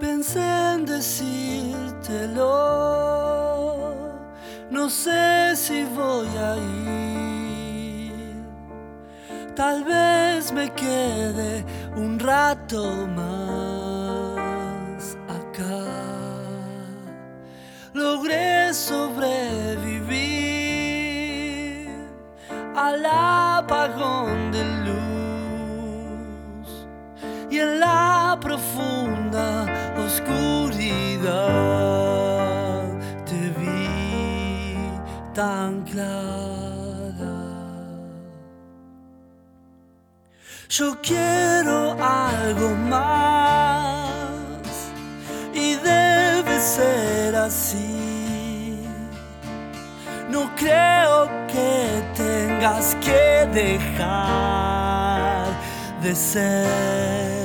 Pensé en decírtelo, no sé si voy a ir. Tal vez me quede un rato más acá. Logré sobrevivir al apagón de luz y en la oscuridad te vi tan clara. Yo quiero algo más y debe ser así. No creo que tengas que dejar de ser.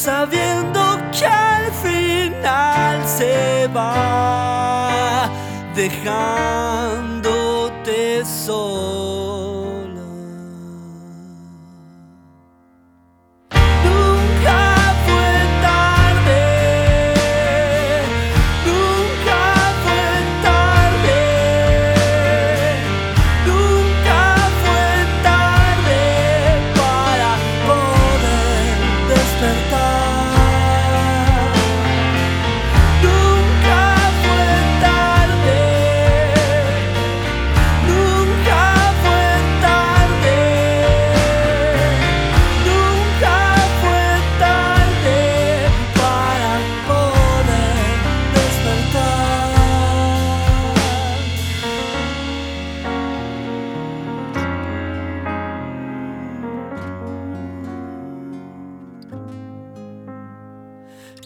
Sabiendo que al final se va dejándote sola.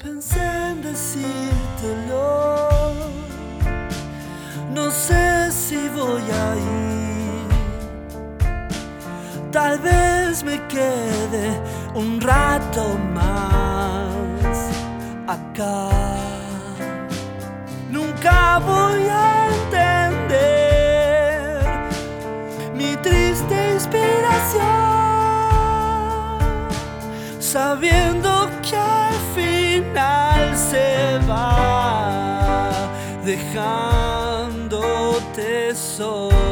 Pensé en decírtelo, no sé si voy a ir. Tal vez me quede un rato más acá. Nunca voy a entender mi triste inspiración, sabiendo dejándote solo.